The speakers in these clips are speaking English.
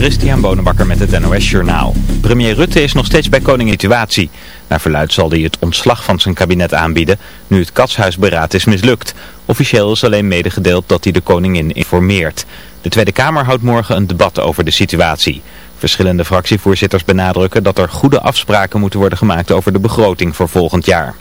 Christian Bonenbakker met het NOS Journaal. Premier Rutte is nog steeds bij koningin situatie. Naar verluid zal hij het ontslag van zijn kabinet aanbieden, nu het katshuisberaad is mislukt. Officieel is alleen medegedeeld dat hij de koningin informeert. De Tweede Kamer houdt morgen een debat over de situatie. Verschillende fractievoorzitters benadrukken dat er goede afspraken moeten worden gemaakt over de begroting voor volgend jaar.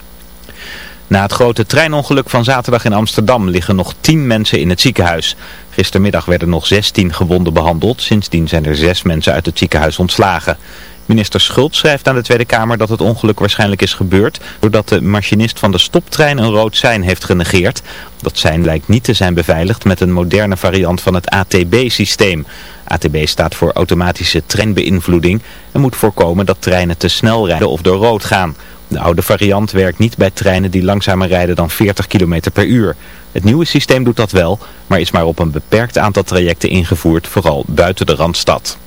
Na het grote treinongeluk van zaterdag in Amsterdam liggen nog 10 mensen in het ziekenhuis. Gistermiddag werden nog 16 gewonden behandeld. Sindsdien zijn er 6 mensen uit het ziekenhuis ontslagen. Minister Schult schrijft aan de Tweede Kamer dat het ongeluk waarschijnlijk is gebeurd... doordat de machinist van de stoptrein een rood sein heeft genegeerd. Dat sein lijkt niet te zijn beveiligd met een moderne variant van het ATB-systeem. ATB staat voor automatische treinbeïnvloeding en moet voorkomen dat treinen te snel rijden of door rood gaan... De oude variant werkt niet bij treinen die langzamer rijden dan 40 km per uur. Het nieuwe systeem doet dat wel, maar is maar op een beperkt aantal trajecten ingevoerd, vooral buiten de Randstad.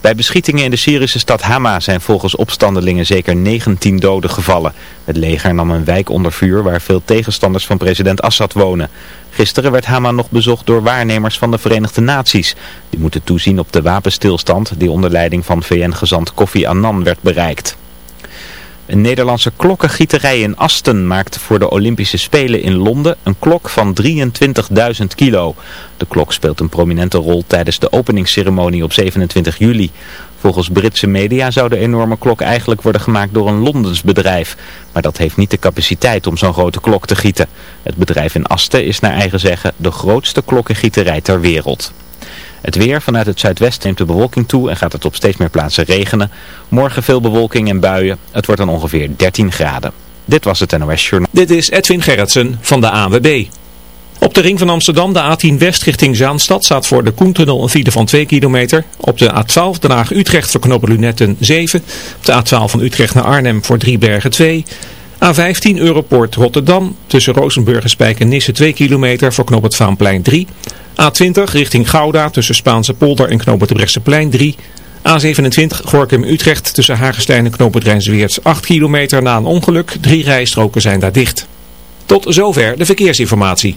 Bij beschietingen in de Syrische stad Hama zijn volgens opstandelingen zeker 19 doden gevallen. Het leger nam een wijk onder vuur waar veel tegenstanders van president Assad wonen. Gisteren werd Hama nog bezocht door waarnemers van de Verenigde Naties. Die moeten toezien op de wapenstilstand die onder leiding van VN-gezant Kofi Annan werd bereikt. Een Nederlandse klokkengieterij in Asten maakt voor de Olympische Spelen in Londen een klok van 23.000 kilo. De klok speelt een prominente rol tijdens de openingsceremonie op 27 juli. Volgens Britse media zou de enorme klok eigenlijk worden gemaakt door een Londens bedrijf. Maar dat heeft niet de capaciteit om zo'n grote klok te gieten. Het bedrijf in Asten is naar eigen zeggen de grootste klokkengieterij ter wereld. Het weer vanuit het zuidwesten neemt de bewolking toe en gaat het op steeds meer plaatsen regenen. Morgen veel bewolking en buien. Het wordt dan ongeveer 13 graden. Dit was het NOS Journal. Dit is Edwin Gerritsen van de AWB. Op de ring van Amsterdam, de A10 West richting Zaanstad, staat voor de Koentunnel een file van 2 kilometer. Op de A12 Den Haag-Utrecht voor knopen Lunetten 7. Op de A12 van Utrecht naar Arnhem voor Driebergen 2. A15 Europoort Rotterdam, tussen Rozenburg en Spijkenisse 2 kilometer voor knoop het Vaanplein 3. A20 richting Gouda tussen Spaanse polder en knoop het plein 3. A27 Gorkum-Utrecht tussen Hagestein en knoop het 8 kilometer na een ongeluk. Drie rijstroken zijn daar dicht. Tot zover de verkeersinformatie.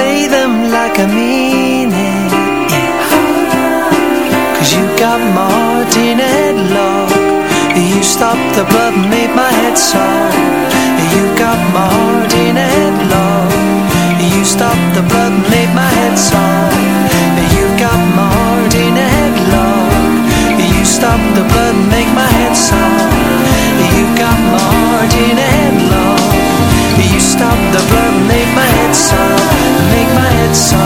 say that it's so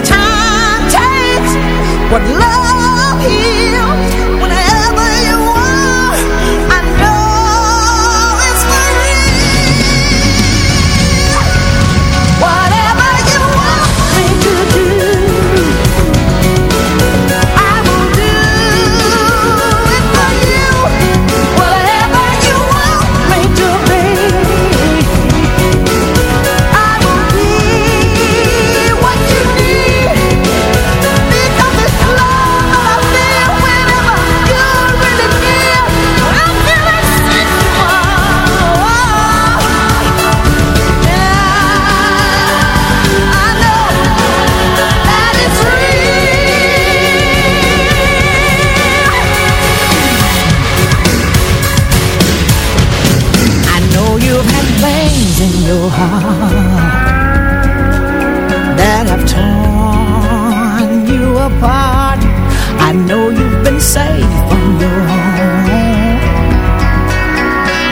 time takes what love heals.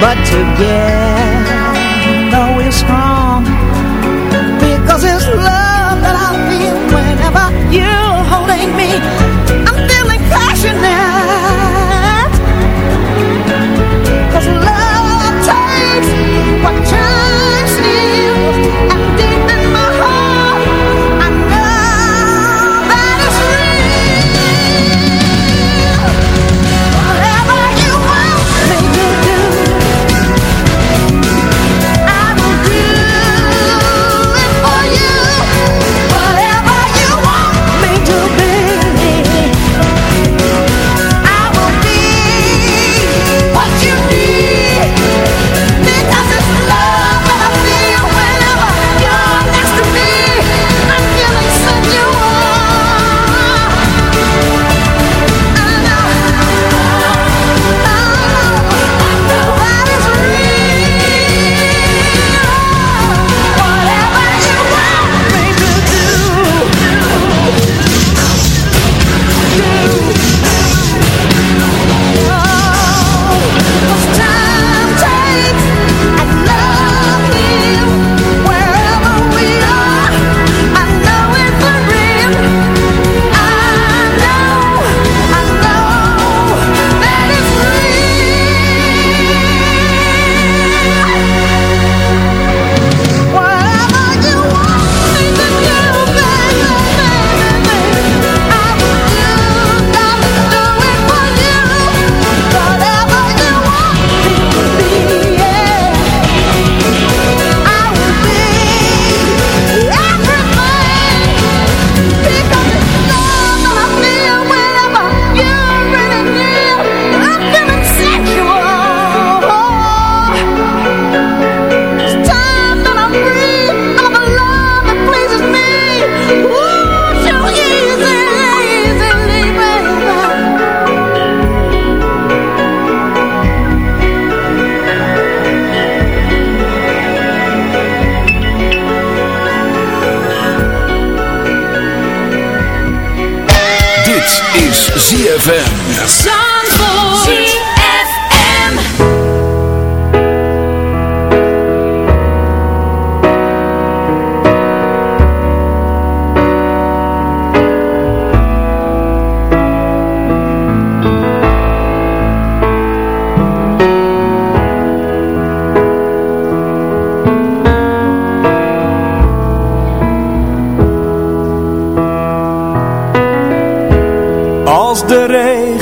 but together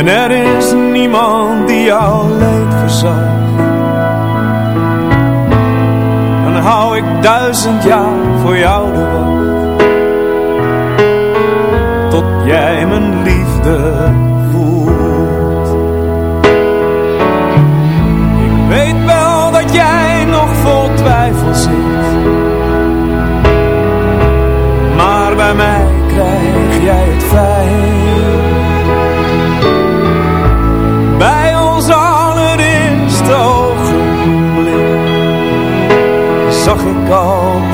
en er is niemand die jouw leed verzacht. Dan hou ik duizend jaar voor jou de wacht. Tot jij mijn liefde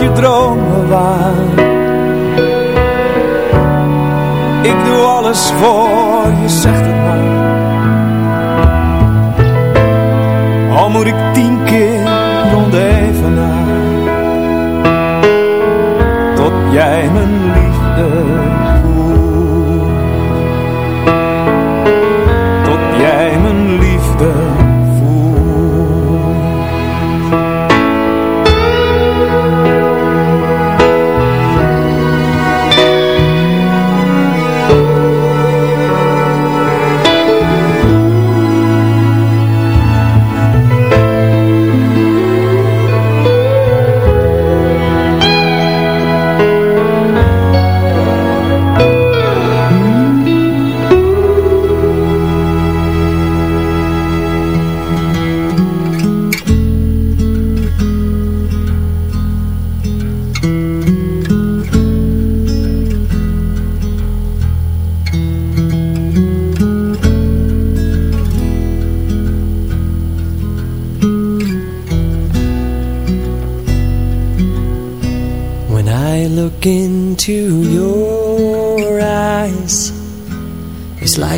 je dromen waar ik doe alles voor je, zegt het maar. Al moet ik tien keer rond evenaar. Tot jij mijn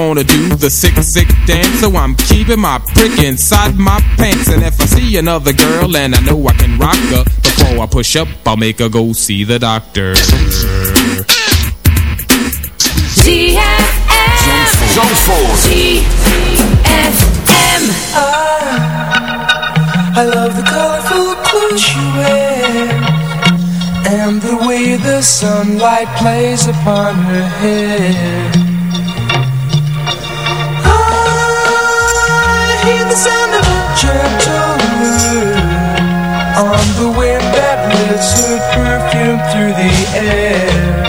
wanna do the sick, sick dance. So I'm keeping my prick inside my pants. And if I see another girl and I know I can rock her Before I push up, I'll make her go see the doctor. ZFM ah, I love the colorful clothes she wears And the way the sunlight plays upon her hair On the wind that lifts her perfume through the air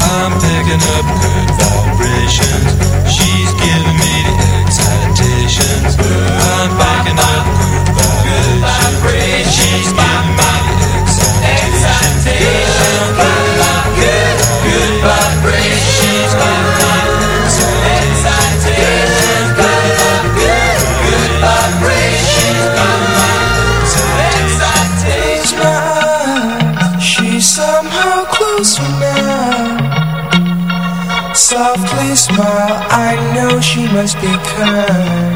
I'm picking up good vibrations. Know she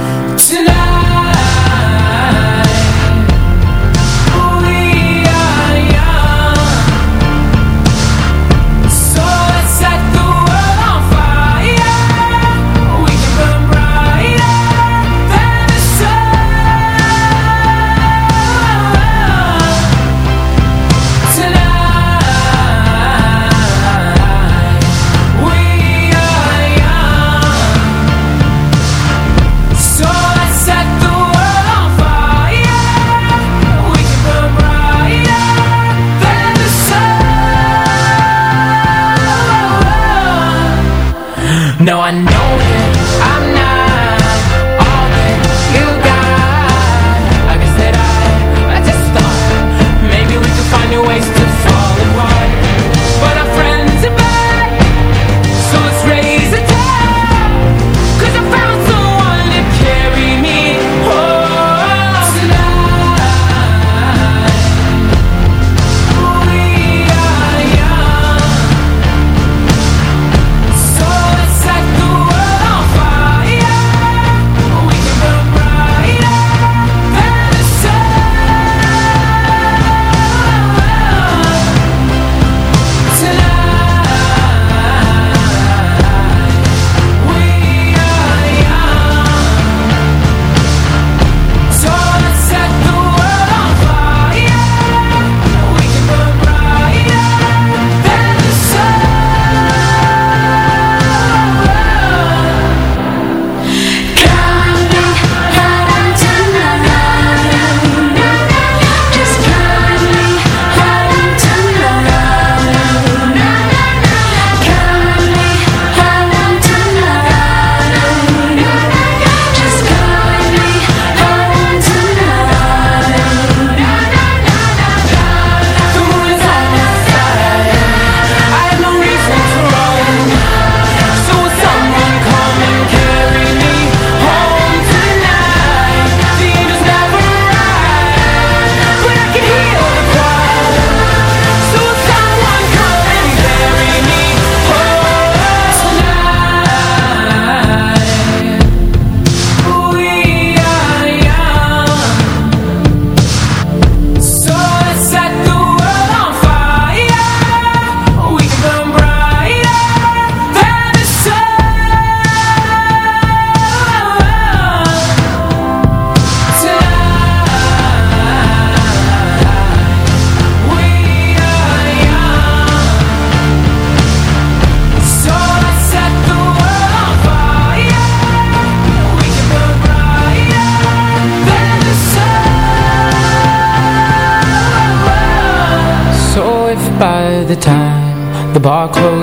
No, I know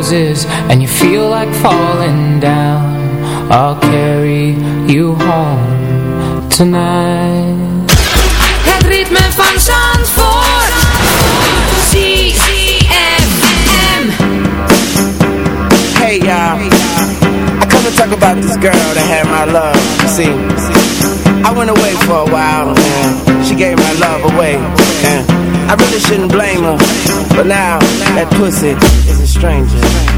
bar closes and you feel like falling down, I'll carry you home tonight. Het ritme van Zandvoort. ZFM. Hey y'all, I come to talk about this girl that had my love. See, I went away for a while and she gave my love away. And I really shouldn't blame her, but now that pussy is a stranger.